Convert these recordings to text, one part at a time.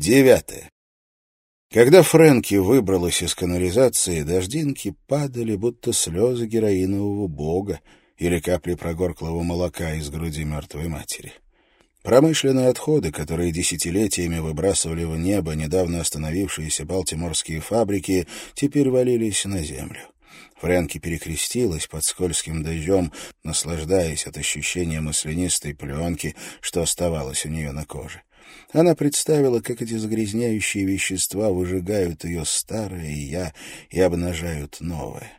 Девятое. Когда Фрэнки выбралась из канализации, дождинки падали, будто слезы героинового бога или капли прогорклого молока из груди мертвой матери. Промышленные отходы, которые десятилетиями выбрасывали в небо недавно остановившиеся балтиморские фабрики, теперь валились на землю. Фрэнки перекрестилась под скользким дождем, наслаждаясь от ощущения маслянистой пленки, что оставалось у нее на коже. Она представила, как эти загрязняющие вещества выжигают ее старое «я» и обнажают новое.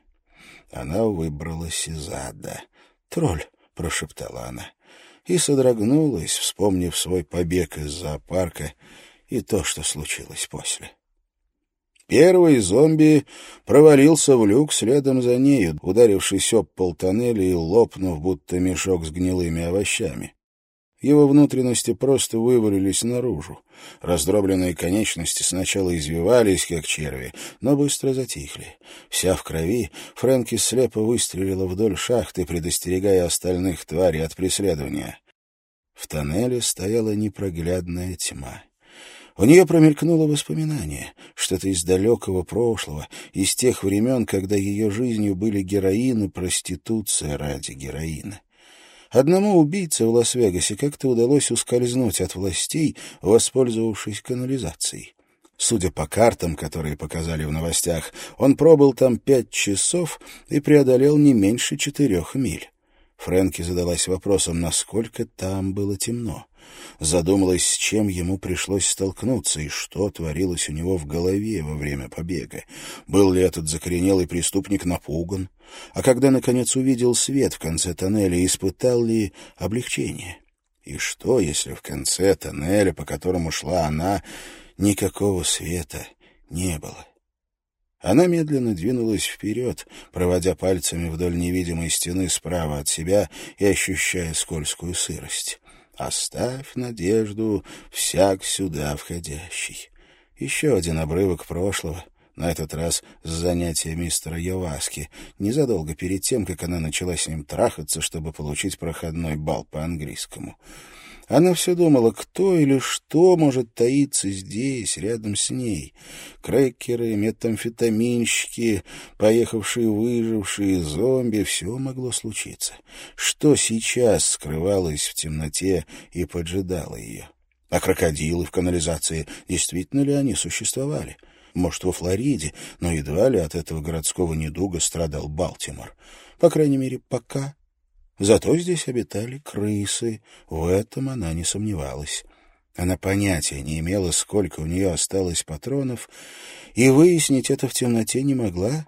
Она выбралась из ада. «Тролль!» — прошептала она. И содрогнулась, вспомнив свой побег из зоопарка и то, что случилось после. Первый зомби провалился в люк следом за нею, ударившись об пол тоннеля и лопнув, будто мешок с гнилыми овощами. Его внутренности просто вывалились наружу. Раздробленные конечности сначала извивались, как черви, но быстро затихли. Вся в крови, Фрэнки слепо выстрелила вдоль шахты, предостерегая остальных тварей от преследования. В тоннеле стояла непроглядная тьма. У нее промелькнуло воспоминание, что-то из далекого прошлого, из тех времен, когда ее жизнью были героин и проституция ради героина. Одному убийце в Лас-Вегасе как-то удалось ускользнуть от властей, воспользовавшись канализацией. Судя по картам, которые показали в новостях, он пробыл там пять часов и преодолел не меньше четырех миль. Фрэнки задалась вопросом, насколько там было темно. Задумалась, с чем ему пришлось столкнуться и что творилось у него в голове во время побега. Был ли этот закоренелый преступник напуган? А когда, наконец, увидел свет в конце тоннеля, испытал ли облегчение? И что, если в конце тоннеля, по которому шла она, никакого света не было? Она медленно двинулась вперед, проводя пальцами вдоль невидимой стены справа от себя и ощущая скользкую сырость. Оставь надежду всяк сюда входящий. Еще один обрывок прошлого, на этот раз с занятия мистера Йоваски, незадолго перед тем, как она начала с ним трахаться, чтобы получить проходной бал по английскому. Она все думала, кто или что может таиться здесь, рядом с ней. Крекеры, метамфетаминщики, поехавшие выжившие, зомби — все могло случиться. Что сейчас скрывалось в темноте и поджидало ее? А крокодилы в канализации, действительно ли они существовали? Может, во Флориде, но едва ли от этого городского недуга страдал Балтимор. По крайней мере, пока Зато здесь обитали крысы, в этом она не сомневалась. Она понятия не имела, сколько у нее осталось патронов, и выяснить это в темноте не могла.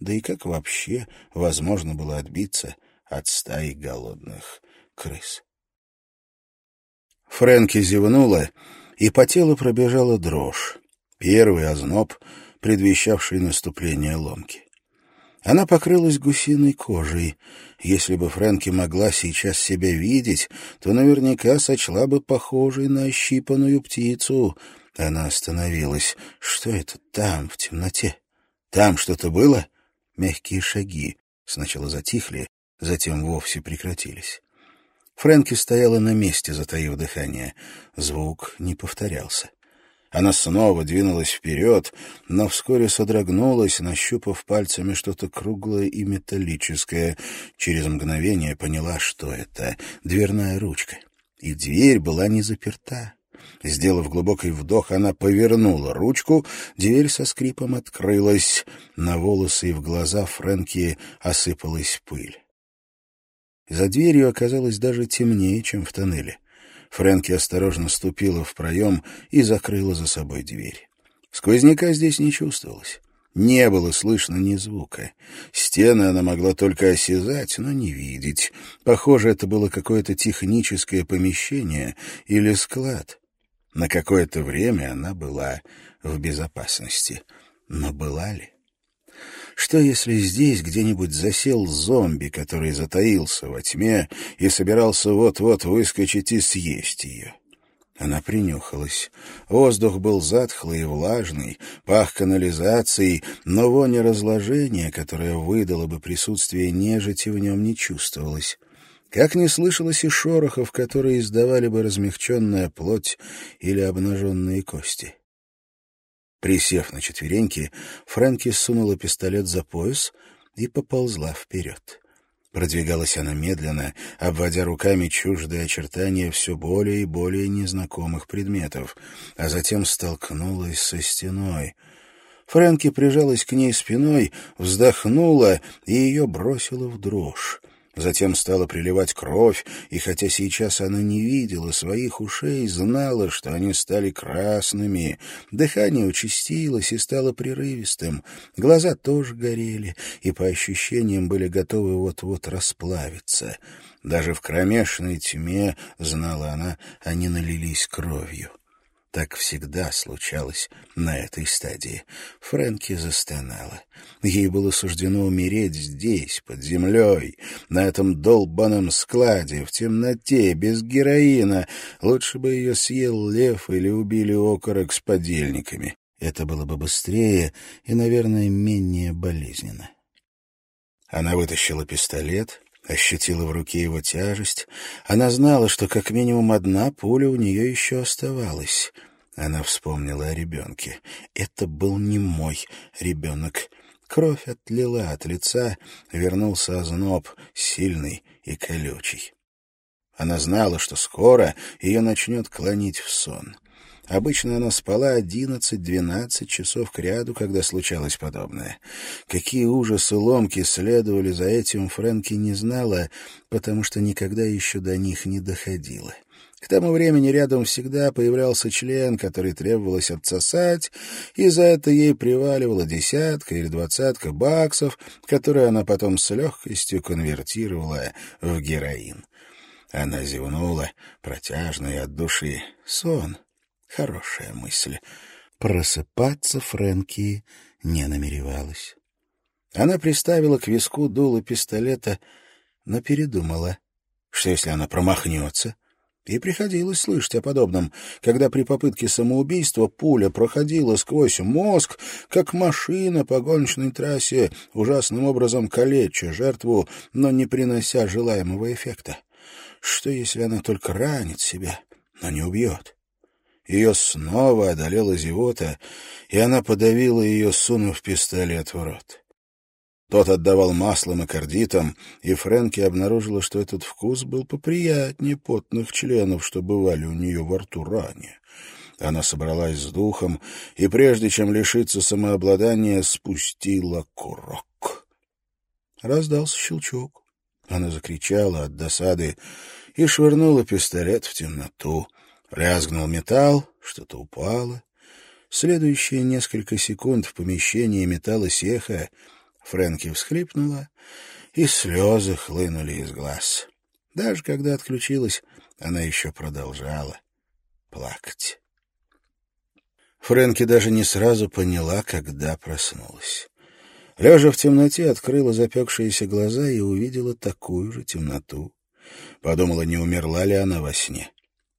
Да и как вообще возможно было отбиться от стаи голодных крыс? Фрэнки зевнула, и по телу пробежала дрожь. Первый озноб, предвещавший наступление ломки. Она покрылась гусиной кожей. Если бы Фрэнки могла сейчас себя видеть, то наверняка сочла бы похожей на ощипанную птицу. Она остановилась. Что это там, в темноте? Там что-то было? Мягкие шаги. Сначала затихли, затем вовсе прекратились. Фрэнки стояла на месте, затаив дыхание. Звук не повторялся. Она снова двинулась вперед, но вскоре содрогнулась, нащупав пальцами что-то круглое и металлическое. Через мгновение поняла, что это — дверная ручка. И дверь была не заперта. Сделав глубокий вдох, она повернула ручку, дверь со скрипом открылась. На волосы и в глаза Фрэнки осыпалась пыль. За дверью оказалось даже темнее, чем в тоннеле. Фрэнки осторожно ступила в проем и закрыла за собой дверь. Сквозняка здесь не чувствовалось. Не было слышно ни звука. Стены она могла только осязать, но не видеть. Похоже, это было какое-то техническое помещение или склад. На какое-то время она была в безопасности. Но была ли? Что, если здесь где-нибудь засел зомби, который затаился во тьме и собирался вот-вот выскочить и съесть ее? Она принюхалась. Воздух был затхлый и влажный, пах канализацией, но воня разложения, которое выдало бы присутствие нежити, в нем не чувствовалось. Как не слышалось и шорохов, которые издавали бы размягченная плоть или обнаженные кости. Присев на четвереньки, Фрэнки сунула пистолет за пояс и поползла вперед. Продвигалась она медленно, обводя руками чуждые очертания все более и более незнакомых предметов, а затем столкнулась со стеной. Фрэнки прижалась к ней спиной, вздохнула и ее бросила в дрожь. Затем стала приливать кровь, и хотя сейчас она не видела своих ушей, знала, что они стали красными. Дыхание участилось и стало прерывистым. Глаза тоже горели, и по ощущениям были готовы вот-вот расплавиться. Даже в кромешной тьме, знала она, они налились кровью. Так всегда случалось на этой стадии. Фрэнки застонала. Ей было суждено умереть здесь, под землей, на этом долбаном складе, в темноте, без героина. Лучше бы ее съел лев или убили окорок с подельниками. Это было бы быстрее и, наверное, менее болезненно. Она вытащила пистолет, ощутила в руке его тяжесть. Она знала, что как минимум одна пуля у нее еще оставалась — она вспомнила о ребенке. Это был не мой ребенок. Кровь отлила от лица, вернулся озноб, сильный и колючий. Она знала, что скоро ее начнет клонить в сон. Обычно она спала одиннадцать-двенадцать часов кряду, когда случалось подобное. Какие ужасы ломки следовали за этим, Фрэнки не знала, потому что никогда еще до них не доходила. К тому времени рядом всегда появлялся член, который требовалось отсосать, и за это ей приваливала десятка или двадцатка баксов, которые она потом с легкостью конвертировала в героин. Она зевнула, протяжно и от души. Сон. Хорошая мысль. Просыпаться Фрэнки не намеревалась. Она приставила к виску дуло пистолета, но передумала. Что, если она промахнется? И приходилось слышать о подобном, когда при попытке самоубийства пуля проходила сквозь мозг, как машина по гоночной трассе, ужасным образом калеча жертву, но не принося желаемого эффекта. Что, если она только ранит себя, но не убьет? Ее снова одолела зевота, и она подавила ее, сунув пистолет в рот. Тот отдавал маслом и кардитом, и Фрэнки обнаружила, что этот вкус был поприятнее потных членов, что бывали у нее во рту ранее. Она собралась с духом и, прежде чем лишиться самообладания, спустила курок. Раздался щелчок. Она закричала от досады и швырнула пистолет в темноту. Лязгнул металл, что-то упало. Следующие несколько секунд в помещении металлось эхо, Фрэнки всхлипнула, и слезы хлынули из глаз. Даже когда отключилась, она еще продолжала плакать. Фрэнки даже не сразу поняла, когда проснулась. Лежа в темноте, открыла запекшиеся глаза и увидела такую же темноту. Подумала, не умерла ли она во сне.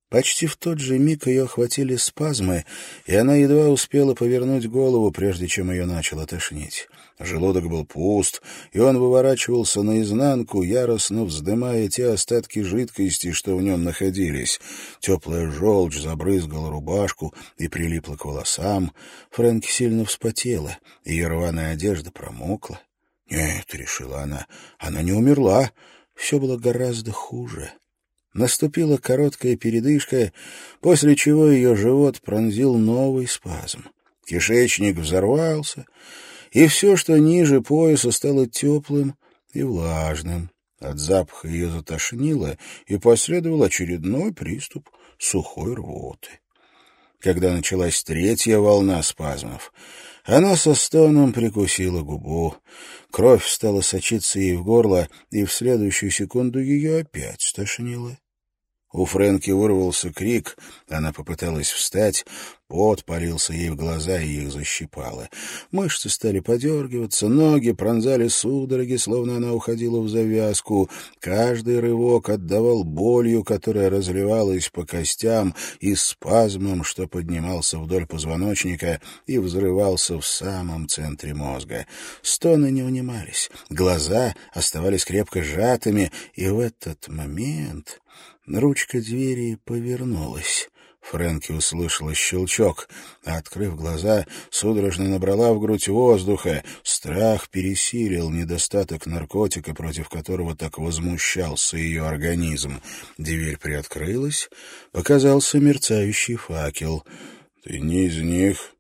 Почти в тот же миг ее охватили спазмы, и она едва успела повернуть голову, прежде чем ее начало тошнить. Желудок был пуст, и он выворачивался наизнанку, яростно вздымая те остатки жидкости, что в нем находились. Теплая желчь забрызгала рубашку и прилипла к волосам. Фрэнки сильно вспотела, ее рваная одежда промокла. «Нет», — решила она, — «она не умерла. Все было гораздо хуже». Наступила короткая передышка, после чего ее живот пронзил новый спазм. Кишечник взорвался, и все, что ниже пояса, стало теплым и влажным. От запаха ее затошнило, и последовал очередной приступ сухой рвоты. Когда началась третья волна спазмов, она со стоном прикусила губу. Кровь стала сочиться ей в горло, и в следующую секунду ее опять стошнило. У Фрэнки вырвался крик, она попыталась встать, Пот полился ей в глаза и их защипало. Мышцы стали подергиваться, ноги пронзали судороги, словно она уходила в завязку. Каждый рывок отдавал болью, которая разливалась по костям, и спазмом, что поднимался вдоль позвоночника и взрывался в самом центре мозга. Стоны не унимались, глаза оставались крепко сжатыми, и в этот момент ручка двери повернулась. Фрэнки услышала щелчок, а, открыв глаза, судорожно набрала в грудь воздуха. Страх пересилил недостаток наркотика, против которого так возмущался ее организм. Дверь приоткрылась, показался мерцающий факел. — Ты не из них?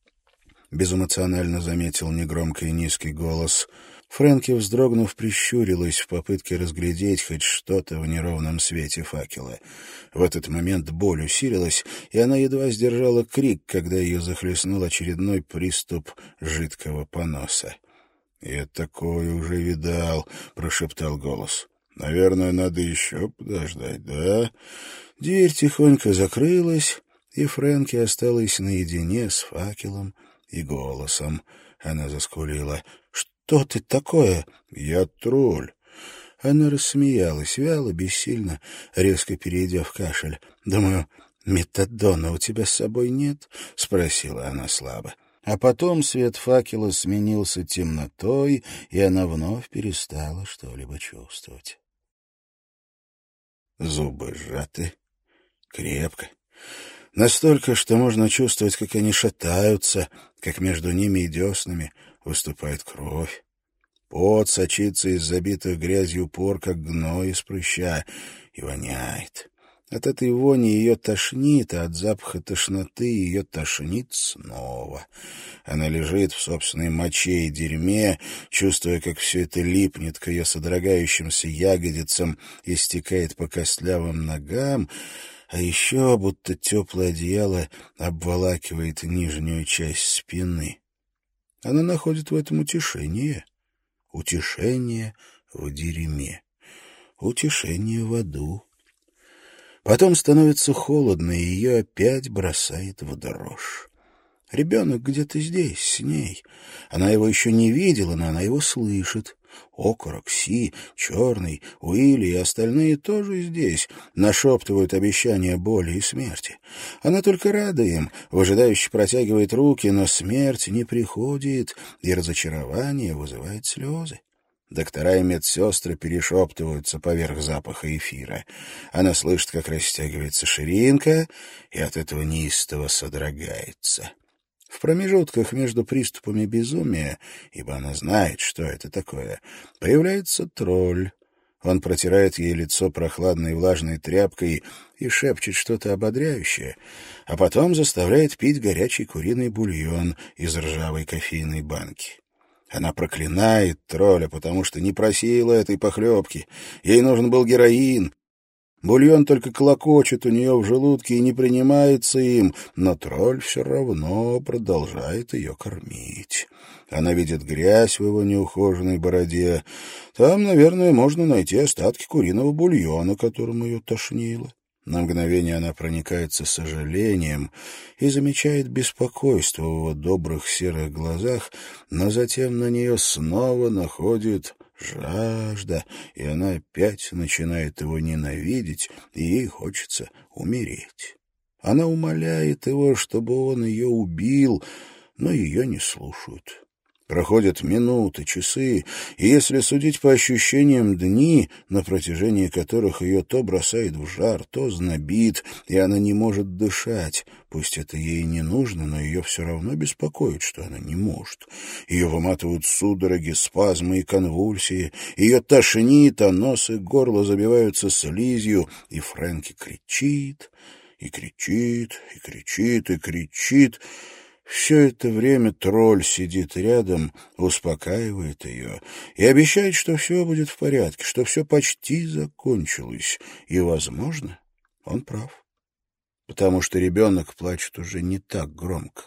— безэмоционально заметил негромкий низкий голос — Фрэнки, вздрогнув, прищурилась в попытке разглядеть хоть что-то в неровном свете факела. В этот момент боль усилилась, и она едва сдержала крик, когда ее захлестнул очередной приступ жидкого поноса. «Я такое уже видал», — прошептал голос. «Наверное, надо еще подождать, да?» Дверь тихонько закрылась, и Фрэнки осталась наедине с факелом и голосом. Она заскулила. «Что ты такое?» «Я тролль». Она рассмеялась, вяло, бессильно, резко перейдя в кашель. «Думаю, метадона у тебя с собой нет?» — спросила она слабо. А потом свет факела сменился темнотой, и она вновь перестала что-либо чувствовать. Зубы сжаты, крепко. Настолько, что можно чувствовать, как они шатаются, как между ними и деснами выступает кровь. Пот сочится из забитых грязью пор, как гной из прыща, и воняет. От этой вони ее тошнит, а от запаха тошноты ее тошнит снова. Она лежит в собственной моче и дерьме, чувствуя, как все это липнет к ее содрогающимся ягодицам и стекает по костлявым ногам, а еще будто теплое одеяло обволакивает нижнюю часть спины. Она находит в этом утешение. Утешение в дерьме. Утешение в аду. Потом становится холодно, и ее опять бросает в дрожь. Ребенок где-то здесь, с ней. Она его еще не видела, но она его слышит. Окорок, Си, Черный, Уилли и остальные тоже здесь, нашептывают обещания боли и смерти. Она только рада им, выжидающе протягивает руки, но смерть не приходит, и разочарование вызывает слезы. Доктора и медсестры перешептываются поверх запаха эфира. Она слышит, как растягивается ширинка, и от этого неистово содрогается. В промежутках между приступами безумия, ибо она знает, что это такое, появляется тролль. Он протирает ей лицо прохладной влажной тряпкой и шепчет что-то ободряющее, а потом заставляет пить горячий куриный бульон из ржавой кофейной банки. Она проклинает тролля, потому что не просила этой похлебки. Ей нужен был героин, Бульон только клокочет у нее в желудке и не принимается им, но тролль все равно продолжает ее кормить. Она видит грязь в его неухоженной бороде. Там, наверное, можно найти остатки куриного бульона, которым ее тошнило. На мгновение она проникается сожалением и замечает беспокойство в его добрых серых глазах, но затем на нее снова находит жажда, и она опять начинает его ненавидеть, и ей хочется умереть. Она умоляет его, чтобы он ее убил, но ее не слушают. Проходят минуты, часы, и если судить по ощущениям дни, на протяжении которых ее то бросает в жар, то знобит, и она не может дышать. Пусть это ей не нужно, но ее все равно беспокоит, что она не может. Ее выматывают судороги, спазмы и конвульсии, ее тошнит, а нос и горло забиваются слизью, и Фрэнки кричит, и кричит, и кричит, и кричит, все это время тролль сидит рядом, успокаивает ее и обещает, что все будет в порядке, что все почти закончилось. И, возможно, он прав. Потому что ребенок плачет уже не так громко.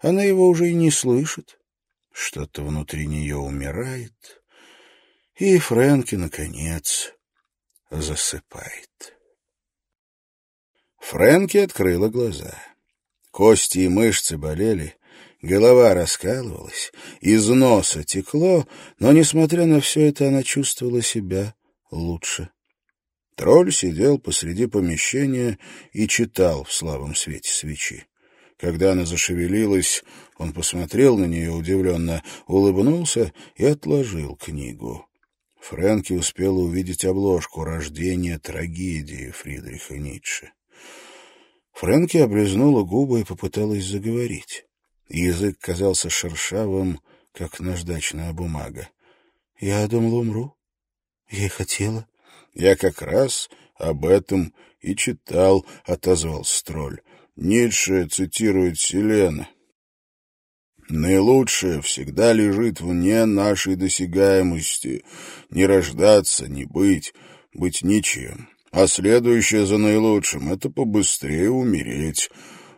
Она его уже и не слышит. Что-то внутри нее умирает. И Фрэнки, наконец, засыпает. Фрэнки открыла глаза. Кости и мышцы болели, голова раскалывалась, из носа текло, но, несмотря на все это, она чувствовала себя лучше. Тролль сидел посреди помещения и читал в слабом свете свечи. Когда она зашевелилась, он посмотрел на нее удивленно, улыбнулся и отложил книгу. Фрэнки успела увидеть обложку «Рождение трагедии» Фридриха Ницше. Фрэнки облизнула губы и попыталась заговорить. Язык казался шершавым, как наждачная бумага. «Я думала, умру. Я и хотела». «Я как раз об этом и читал», — отозвался тролль. Ницше цитирует Селена. Наилучшее всегда лежит вне нашей досягаемости. Не рождаться, не быть, быть ничем. А следующее за наилучшим — это побыстрее умереть.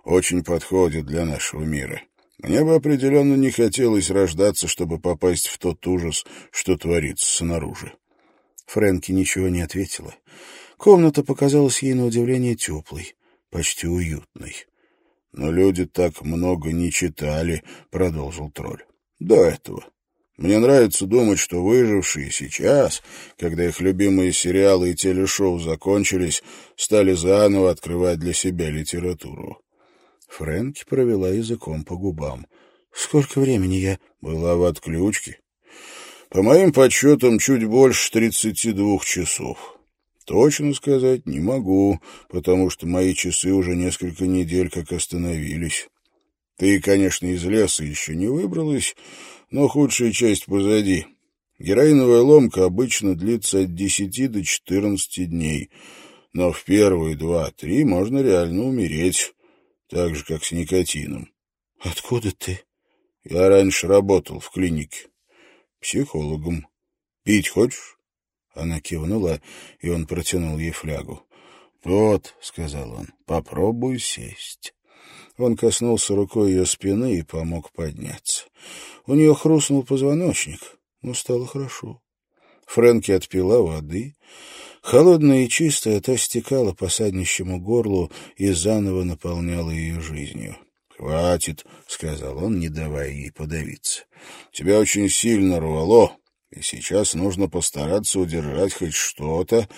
Очень подходит для нашего мира. Мне бы определенно не хотелось рождаться, чтобы попасть в тот ужас, что творится снаружи. Фрэнки ничего не ответила. Комната показалась ей на удивление теплой, почти уютной. Но люди так много не читали, — продолжил тролль. До этого. Мне нравится думать, что выжившие сейчас, когда их любимые сериалы и телешоу закончились, стали заново открывать для себя литературу. Фрэнки провела языком по губам. «Сколько времени я...» «Была в отключке. По моим подсчетам, чуть больше тридцати двух часов. Точно сказать не могу, потому что мои часы уже несколько недель как остановились. Ты, конечно, из леса еще не выбралась, но худшая часть позади. Героиновая ломка обычно длится от десяти до четырнадцати дней, но в первые два-три можно реально умереть, так же, как с никотином. — Откуда ты? — Я раньше работал в клинике. Психологом. Пить хочешь? Она кивнула, и он протянул ей флягу. «Вот», — сказал он, — «попробуй сесть». Он коснулся рукой ее спины и помог подняться. У нее хрустнул позвоночник, но стало хорошо. Фрэнки отпила воды. Холодная и чистая, та стекала по саднищему горлу и заново наполняла ее жизнью. «Хватит», — сказал он, не давая ей подавиться. «Тебя очень сильно рвало, и сейчас нужно постараться удержать хоть что-то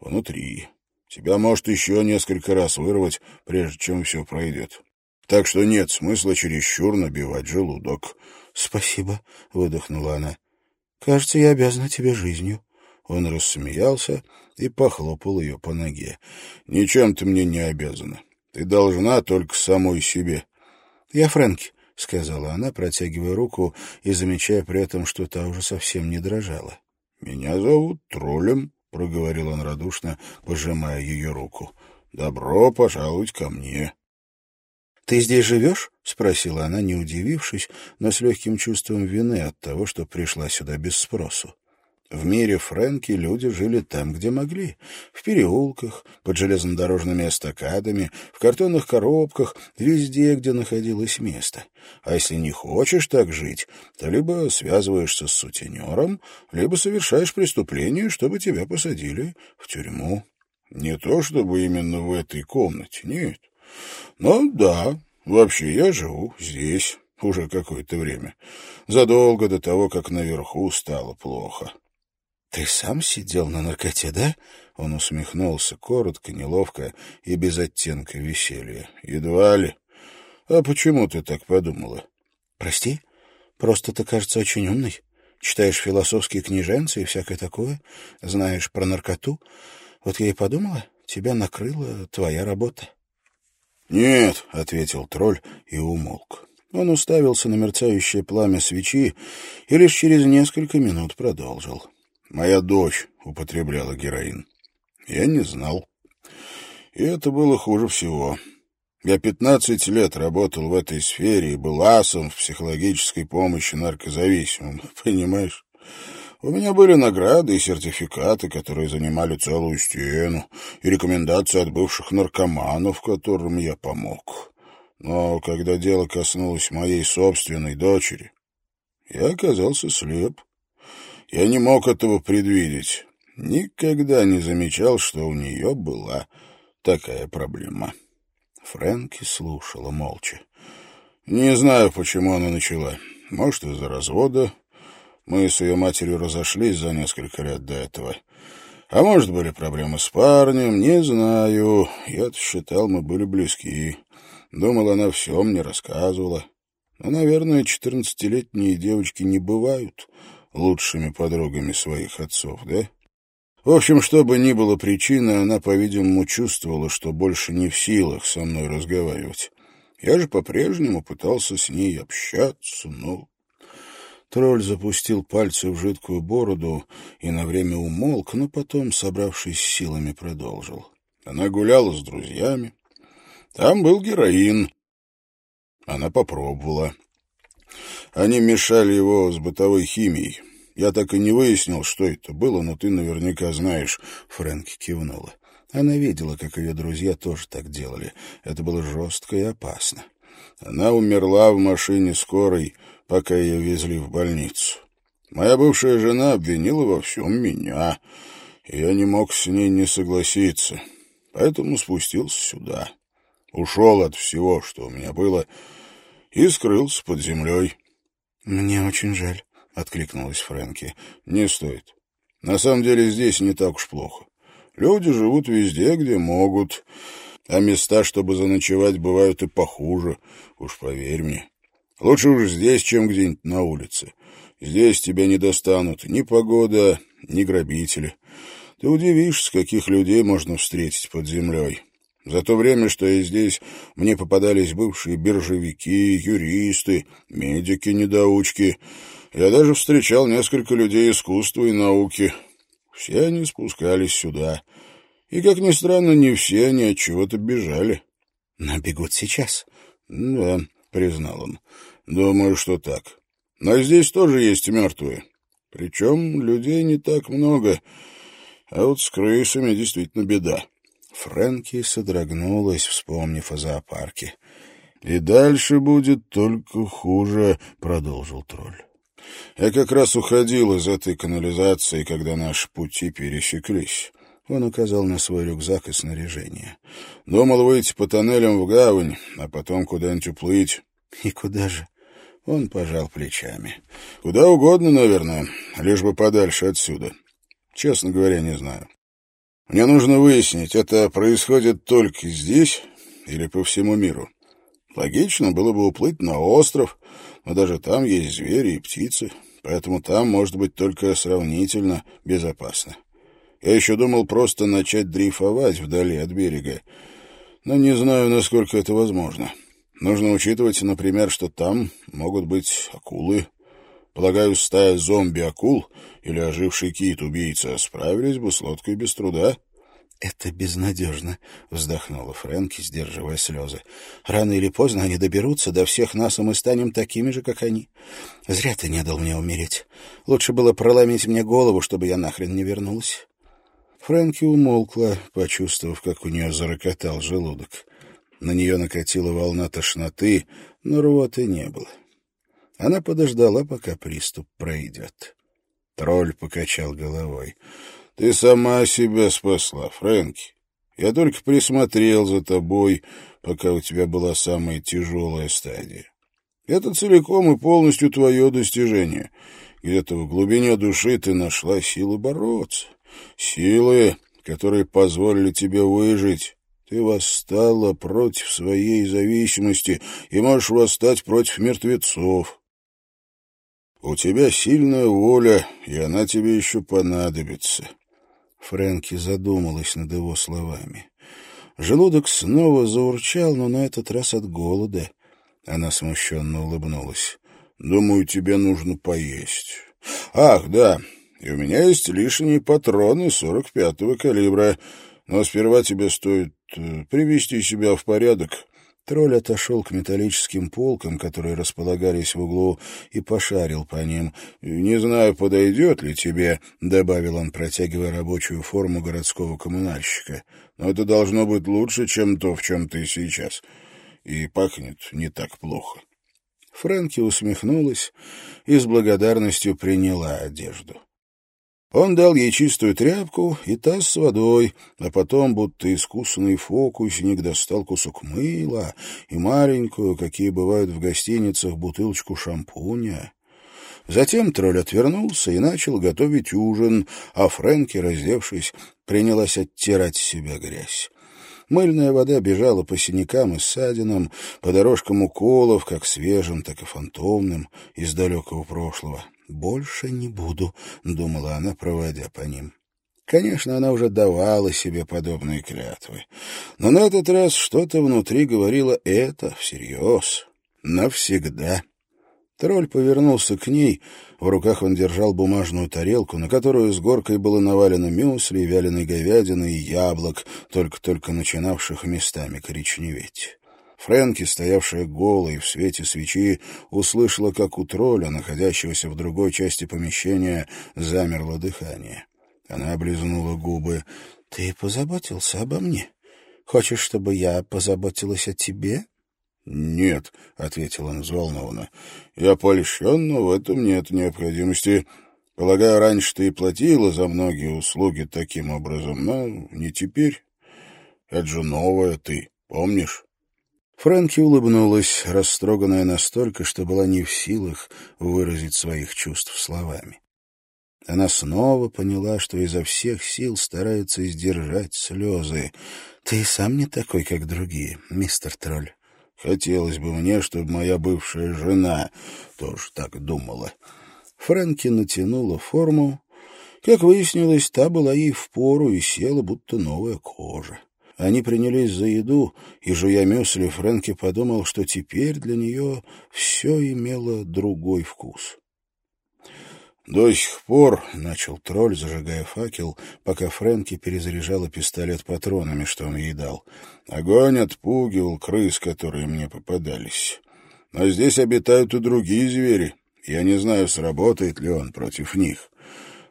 внутри. Тебя может еще несколько раз вырвать, прежде чем все пройдет. Так что нет смысла чересчур набивать желудок. — Спасибо, — выдохнула она. — Кажется, я обязана тебе жизнью. Он рассмеялся и похлопал ее по ноге. — Ничем ты мне не обязана. Ты должна только самой себе. — Я Фрэнки. — сказала она, протягивая руку и замечая при этом, что та уже совсем не дрожала. — Меня зовут Троллем, — проговорил он радушно, пожимая ее руку. — Добро пожаловать ко мне. — Ты здесь живешь? — спросила она, не удивившись, но с легким чувством вины от того, что пришла сюда без спросу. В мире Фрэнки люди жили там, где могли. В переулках, под железнодорожными эстакадами, в картонных коробках, везде, где находилось место. А если не хочешь так жить, то либо связываешься с сутенером, либо совершаешь преступление, чтобы тебя посадили в тюрьму. Не то чтобы именно в этой комнате, нет. Но да, вообще я живу здесь уже какое-то время, задолго до того, как наверху стало плохо. «Ты сам сидел на наркоте, да?» Он усмехнулся, коротко, неловко и без оттенка веселья. «Едва ли. А почему ты так подумала?» «Прости, просто ты, кажется, очень умный. Читаешь философские книженцы и всякое такое, знаешь про наркоту. Вот я и подумала, тебя накрыла твоя работа». «Нет», — ответил тролль и умолк. Он уставился на мерцающее пламя свечи и лишь через несколько минут продолжил. Моя дочь употребляла героин. Я не знал. И это было хуже всего. Я пятнадцать лет работал в этой сфере и был асом в психологической помощи наркозависимым, понимаешь? У меня были награды и сертификаты, которые занимали целую стену, и рекомендации от бывших наркоманов, которым я помог. Но когда дело коснулось моей собственной дочери, я оказался слеп. Я не мог этого предвидеть. Никогда не замечал, что у нее была такая проблема. Фрэнки слушала молча. Не знаю, почему она начала. Может, из-за развода. Мы с ее матерью разошлись за несколько лет до этого. А может, были проблемы с парнем, не знаю. Я-то считал, мы были близки. Думал, она все мне рассказывала. Но, наверное, четырнадцатилетние девочки не бывают лучшими подругами своих отцов, да? В общем, что бы ни было причиной, она, по-видимому, чувствовала, что больше не в силах со мной разговаривать. Я же по-прежнему пытался с ней общаться, но... Тролль запустил пальцы в жидкую бороду и на время умолк, но потом, собравшись силами, продолжил. Она гуляла с друзьями. Там был героин. Она попробовала. Они мешали его с бытовой химией. Я так и не выяснил, что это было, но ты наверняка знаешь. Фрэнки кивнула. Она видела, как ее друзья тоже так делали. Это было жестко и опасно. Она умерла в машине скорой, пока ее везли в больницу. Моя бывшая жена обвинила во всем меня, и я не мог с ней не согласиться, поэтому спустился сюда. Ушел от всего, что у меня было, и скрылся под землей. — Мне очень жаль, — откликнулась Фрэнки. — Не стоит. На самом деле здесь не так уж плохо. Люди живут везде, где могут, а места, чтобы заночевать, бывают и похуже, уж поверь мне. Лучше уж здесь, чем где-нибудь на улице. Здесь тебя не достанут ни погода, ни грабители. Ты удивишься, каких людей можно встретить под землей. За то время, что я здесь, мне попадались бывшие биржевики, юристы, медики-недоучки. Я даже встречал несколько людей искусства и науки. Все они спускались сюда. И, как ни странно, не все они от чего-то бежали. — Но бегут сейчас. — Да, — признал он. — Думаю, что так. Но здесь тоже есть мертвые. Причем людей не так много, а вот с крысами действительно беда. Фрэнки содрогнулась, вспомнив о зоопарке. — И дальше будет только хуже, — продолжил тролль. Я как раз уходил из этой канализации, когда наши пути пересеклись. Он указал на свой рюкзак и снаряжение. Думал выйти по тоннелям в гавань, а потом куда-нибудь уплыть. И куда же? Он пожал плечами. Куда угодно, наверное, лишь бы подальше отсюда. Честно говоря, не знаю. Мне нужно выяснить, это происходит только здесь или по всему миру. Логично было бы уплыть на остров, но даже там есть звери и птицы, поэтому там может быть только сравнительно безопасно. Я еще думал просто начать дрейфовать вдали от берега, но не знаю, насколько это возможно. Нужно учитывать, например, что там могут быть акулы. Полагаю, стая зомби-акул или оживший кит-убийца справились бы с лодкой без труда. «Это безнадежно», — вздохнула Фрэнки, сдерживая слезы. «Рано или поздно они доберутся до всех нас, и мы станем такими же, как они. Зря ты не дал мне умереть. Лучше было проломить мне голову, чтобы я нахрен не вернулась». Фрэнки умолкла, почувствовав, как у нее зарокотал желудок. На нее накатила волна тошноты, но рвоты не было. Она подождала, пока приступ пройдет. Тролль покачал головой. Ты сама себя спасла, Фрэнки. Я только присмотрел за тобой, пока у тебя была самая тяжелая стадия. Это целиком и полностью твое достижение. Где-то в глубине души ты нашла силы бороться. Силы, которые позволили тебе выжить. Ты восстала против своей зависимости и можешь восстать против мертвецов. У тебя сильная воля, и она тебе еще понадобится. Фрэнки задумалась над его словами. Желудок снова заурчал, но на этот раз от голода. Она смущенно улыбнулась. «Думаю, тебе нужно поесть. Ах, да, и у меня есть лишние патроны сорок пятого калибра, но сперва тебе стоит э, привести себя в порядок». Тролль отошел к металлическим полкам, которые располагались в углу, и пошарил по ним. «Не знаю, подойдет ли тебе», — добавил он, протягивая рабочую форму городского коммунальщика. «но это должно быть лучше, чем то, в чем ты сейчас. И пахнет не так плохо». Фрэнки усмехнулась и с благодарностью приняла одежду. Он дал ей чистую тряпку и таз с водой, а потом, будто искусный фокусник, достал кусок мыла и маленькую, какие бывают в гостиницах, бутылочку шампуня. Затем тролль отвернулся и начал готовить ужин, а Фрэнки, раздевшись, принялась оттирать с себя грязь. Мыльная вода бежала по синякам и ссадинам, по дорожкам уколов, как свежим, так и фантомным, из далекого прошлого. «Больше не буду», — думала она, проводя по ним. Конечно, она уже давала себе подобные клятвы. Но на этот раз что-то внутри говорило «это всерьез, навсегда». Тролль повернулся к ней. В руках он держал бумажную тарелку, на которую с горкой было навалено мюсли, вяленой говядины и яблок, только-только начинавших местами коричневеть. Фрэнки, стоявшая голой в свете свечи, услышала, как у тролля, находящегося в другой части помещения, замерло дыхание. Она облизнула губы. — Ты позаботился обо мне? Хочешь, чтобы я позаботилась о тебе? — Нет, — ответил он взволнованно. — Я польщен, но в этом нет необходимости. Полагаю, раньше ты и платила за многие услуги таким образом, но не теперь. Это же новое ты, помнишь? Фрэнки улыбнулась, растроганная настолько, что была не в силах выразить своих чувств словами. Она снова поняла, что изо всех сил старается сдержать слезы. «Ты сам не такой, как другие, мистер Тролль». «Хотелось бы мне, чтобы моя бывшая жена тоже так думала». Фрэнки натянула форму. Как выяснилось, та была ей впору и села, будто новая кожа. Они принялись за еду, и, жуя мюсли, Фрэнки подумал, что теперь для нее все имело другой вкус. «До сих пор», — начал тролль, зажигая факел, пока Фрэнки перезаряжала пистолет патронами, что он ей дал. «Огонь отпугивал крыс, которые мне попадались. Но здесь обитают и другие звери. Я не знаю, сработает ли он против них.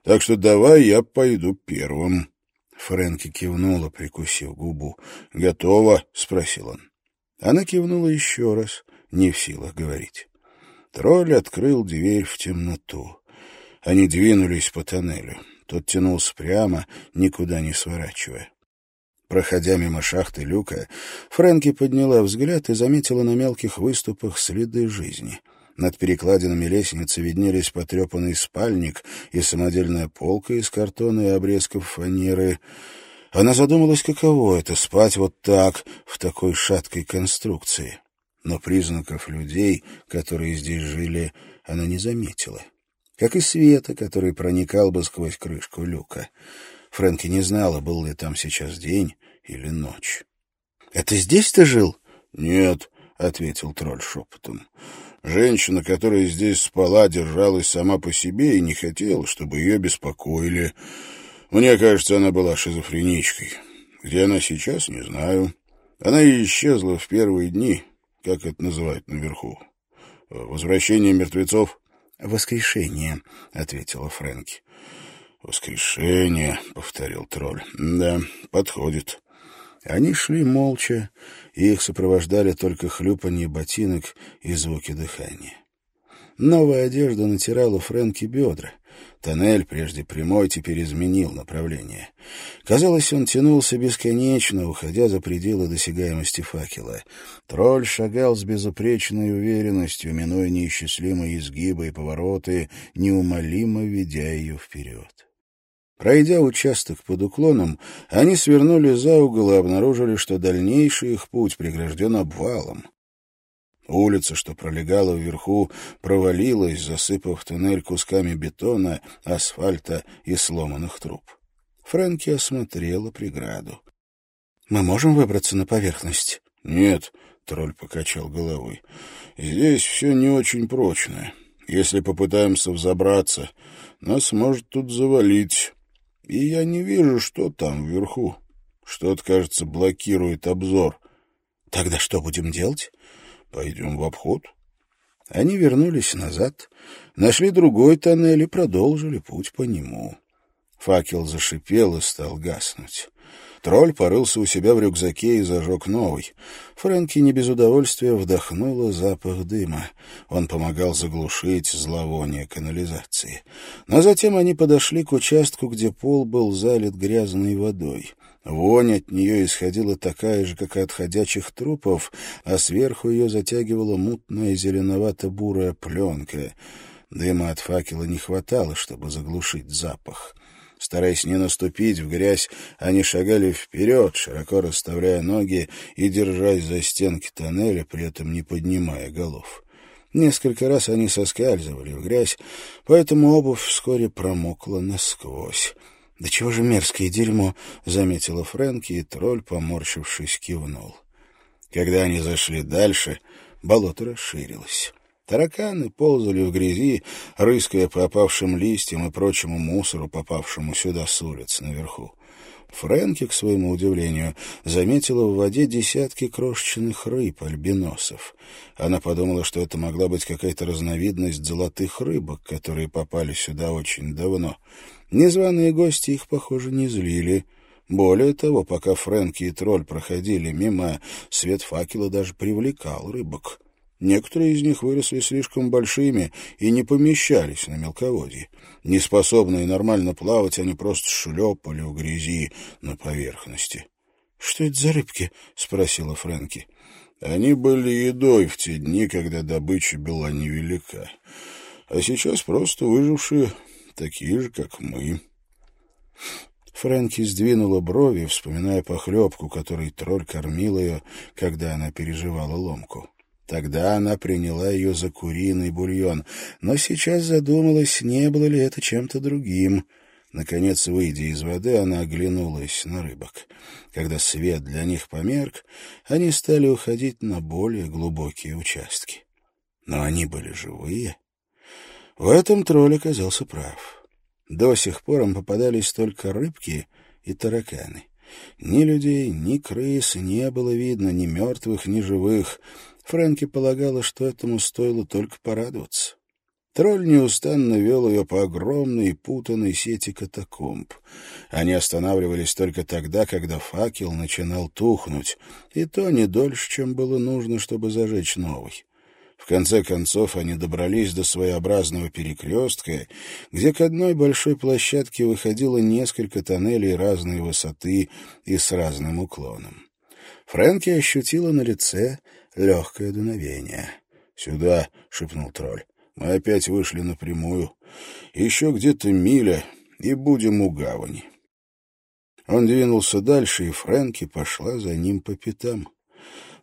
Так что давай я пойду первым». Фрэнки кивнула, прикусив губу. «Готово?» — спросил он. Она кивнула еще раз, не в силах говорить. Тролль открыл дверь в темноту. Они двинулись по тоннелю. Тот тянулся прямо, никуда не сворачивая. Проходя мимо шахты люка, Фрэнки подняла взгляд и заметила на мелких выступах следы жизни — над перекладинами лестницы виднелись потрепанный спальник и самодельная полка из картона и обрезков фанеры. Она задумалась, каково это — спать вот так, в такой шаткой конструкции. Но признаков людей, которые здесь жили, она не заметила. Как и света, который проникал бы сквозь крышку люка. Фрэнки не знала, был ли там сейчас день или ночь. — Это здесь ты жил? — Нет, — ответил тролль шепотом. Женщина, которая здесь спала, держалась сама по себе и не хотела, чтобы ее беспокоили. Мне кажется, она была шизофреничкой. Где она сейчас, не знаю. Она и исчезла в первые дни, как это называют наверху. Возвращение мертвецов? «Воскрешение», — ответила Фрэнки. «Воскрешение», — повторил тролль. «Да, подходит». Они шли молча, и их сопровождали только хлюпанье ботинок и звуки дыхания. Новая одежда натирала Фрэнки бедра. Тоннель, прежде прямой, теперь изменил направление. Казалось, он тянулся бесконечно, уходя за пределы досягаемости факела. Тролль шагал с безупречной уверенностью, минуя неисчислимые изгибы и повороты, неумолимо ведя ее вперед. Пройдя участок под уклоном, они свернули за угол и обнаружили, что дальнейший их путь прегражден обвалом. Улица, что пролегала вверху, провалилась, засыпав туннель кусками бетона, асфальта и сломанных труб. Фрэнки осмотрела преграду. — Мы можем выбраться на поверхность? — Нет, — тролль покачал головой. — Здесь все не очень прочное. Если попытаемся взобраться, нас может тут завалить и я не вижу, что там вверху. Что-то, кажется, блокирует обзор. Тогда что будем делать? Пойдем в обход. Они вернулись назад, нашли другой тоннель и продолжили путь по нему. Факел зашипел и стал гаснуть. Тролль порылся у себя в рюкзаке и зажег новый. Фрэнки не без удовольствия вдохнула запах дыма. Он помогал заглушить зловоние канализации. Но затем они подошли к участку, где пол был залит грязной водой. Вонь от нее исходила такая же, как и от ходячих трупов, а сверху ее затягивала мутная зеленовато-бурая пленка. Дыма от факела не хватало, чтобы заглушить запах. Стараясь не наступить в грязь, они шагали вперед, широко расставляя ноги и держась за стенки тоннеля, при этом не поднимая голов. Несколько раз они соскальзывали в грязь, поэтому обувь вскоре промокла насквозь. «Да чего же мерзкое дерьмо!» — заметила Фрэнки, и тролль, поморщившись, кивнул. Когда они зашли дальше, болото расширилось. Тараканы ползали в грязи, рыская по опавшим листьям и прочему мусору, попавшему сюда с улиц наверху. Фрэнки, к своему удивлению, заметила в воде десятки крошечных рыб, альбиносов. Она подумала, что это могла быть какая-то разновидность золотых рыбок, которые попали сюда очень давно. Незваные гости их, похоже, не злили. Более того, пока Фрэнки и тролль проходили мимо, свет факела даже привлекал рыбок. Некоторые из них выросли слишком большими и не помещались на мелководье. Неспособные нормально плавать, они просто шлепали в грязи на поверхности. — Что это за рыбки? — спросила Фрэнки. Они были едой в те дни, когда добыча была невелика. А сейчас просто выжившие, такие же, как мы. Фрэнки сдвинула брови, вспоминая похлебку, которой тролль кормил ее, когда она переживала ломку. Тогда она приняла ее за куриный бульон, но сейчас задумалась, не было ли это чем-то другим. Наконец, выйдя из воды, она оглянулась на рыбок. Когда свет для них померк, они стали уходить на более глубокие участки. Но они были живые. В этом тролль оказался прав. До сих пор им попадались только рыбки и тараканы. Ни людей, ни крыс не было видно, ни мертвых, ни живых — Фрэнки полагала, что этому стоило только порадоваться. Тролль неустанно вел ее по огромной путанной сети катакомб. Они останавливались только тогда, когда факел начинал тухнуть, и то не дольше, чем было нужно, чтобы зажечь новый. В конце концов они добрались до своеобразного перекрестка, где к одной большой площадке выходило несколько тоннелей разной высоты и с разным уклоном. Фрэнки ощутила на лице легкое дуновение. «Сюда!» — шепнул тролль. «Мы опять вышли напрямую. Еще где-то миля, и будем у гавани». Он двинулся дальше, и Фрэнки пошла за ним по пятам.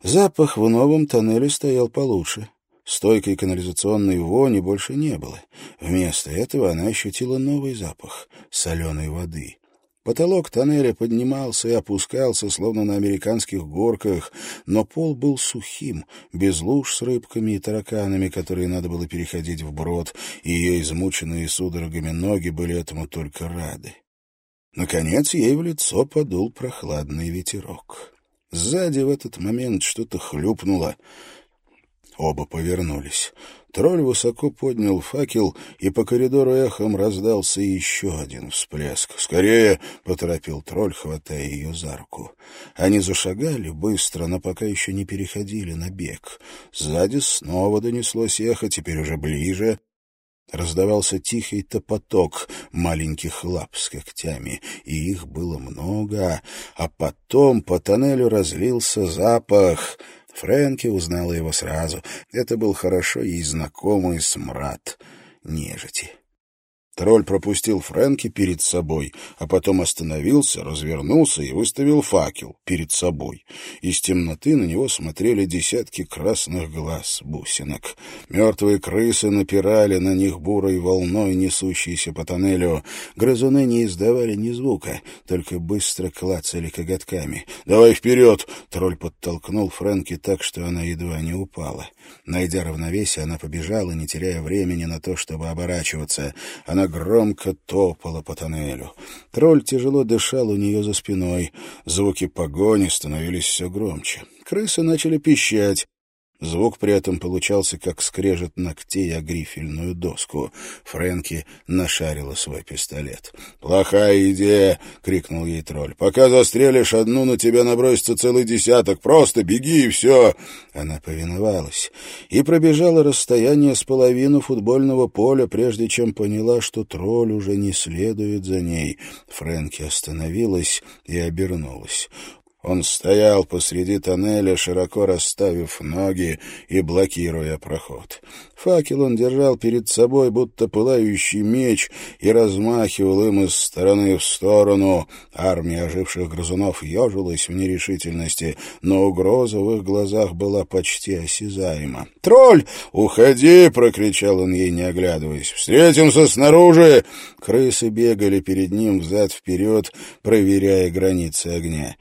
Запах в новом тоннеле стоял получше. Стойкой канализационной вони больше не было. Вместо этого она ощутила новый запах — соленой воды. Потолок тоннеля поднимался и опускался, словно на американских горках, но пол был сухим, без луж с рыбками и тараканами, которые надо было переходить вброд, и ее измученные судорогами ноги были этому только рады. Наконец ей в лицо подул прохладный ветерок. Сзади в этот момент что-то хлюпнуло. Оба повернулись. Тролль высоко поднял факел, и по коридору эхом раздался еще один всплеск. «Скорее!» — поторопил тролль, хватая ее за руку. Они зашагали быстро, но пока еще не переходили на бег. Сзади снова донеслось эхо, теперь уже ближе. Раздавался тихий топоток маленьких лап с когтями, и их было много, а потом по тоннелю разлился запах — Фрэнки узнала его сразу. Это был хорошо ей знакомый смрад нежити. Тролль пропустил Фрэнки перед собой, а потом остановился, развернулся и выставил факел перед собой. Из темноты на него смотрели десятки красных глаз бусинок. Мертвые крысы напирали на них бурой волной, несущейся по тоннелю. Грызуны не издавали ни звука, только быстро клацали коготками. «Давай вперед!» — тролль подтолкнул Фрэнки так, что она едва не упала. Найдя равновесие, она побежала, не теряя времени на то, чтобы оборачиваться. Она громко топала по тоннелю. Тролль тяжело дышал у нее за спиной. Звуки погони становились все громче. Крысы начали пищать. Звук при этом получался, как скрежет ногтей о грифельную доску. Фрэнки нашарила свой пистолет. «Плохая идея!» — крикнул ей тролль. «Пока застрелишь одну, на тебя набросится целый десяток. Просто беги, и все!» Она повиновалась и пробежала расстояние с половину футбольного поля, прежде чем поняла, что тролль уже не следует за ней. Фрэнки остановилась и обернулась. Он стоял посреди тоннеля, широко расставив ноги и блокируя проход. Факел он держал перед собой, будто пылающий меч, и размахивал им из стороны в сторону. Армия оживших грызунов ежилась в нерешительности, но угроза в их глазах была почти осязаема. «Тролль! Уходи!» — прокричал он ей, не оглядываясь. «Встретимся снаружи!» Крысы бегали перед ним взад-вперед, проверяя границы огня.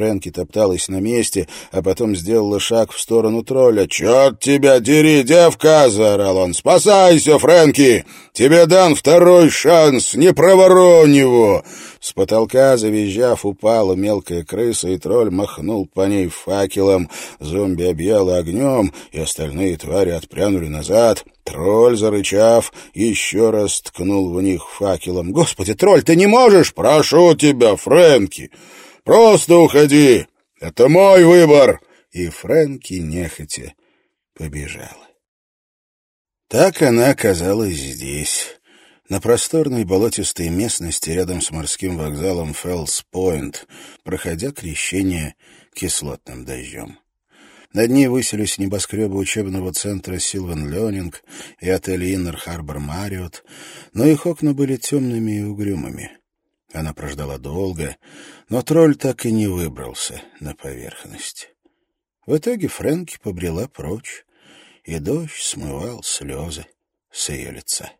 Фрэнки топталась на месте, а потом сделала шаг в сторону тролля. «Черт тебя дери, девка!» — заорал он. «Спасайся, Фрэнки! Тебе дан второй шанс! Не проворонь его!» С потолка, завизжав, упала мелкая крыса, и тролль махнул по ней факелом. Зомби объяло огнем, и остальные твари отпрянули назад. Тролль, зарычав, еще раз ткнул в них факелом. «Господи, тролль, ты не можешь? Прошу тебя, Фрэнки!» Просто уходи! Это мой выбор!» И Фрэнки нехотя побежала. Так она оказалась здесь, на просторной болотистой местности рядом с морским вокзалом Феллс-Пойнт, проходя крещение кислотным дождем. Над ней высились небоскребы учебного центра Силвен Ленинг и отель Иннер Харбор Мариот, но их окна были темными и угрюмыми. Она прождала долго, но тролль так и не выбрался на поверхность. В итоге Фрэнки побрела прочь, и дождь смывал слезы с ее лица.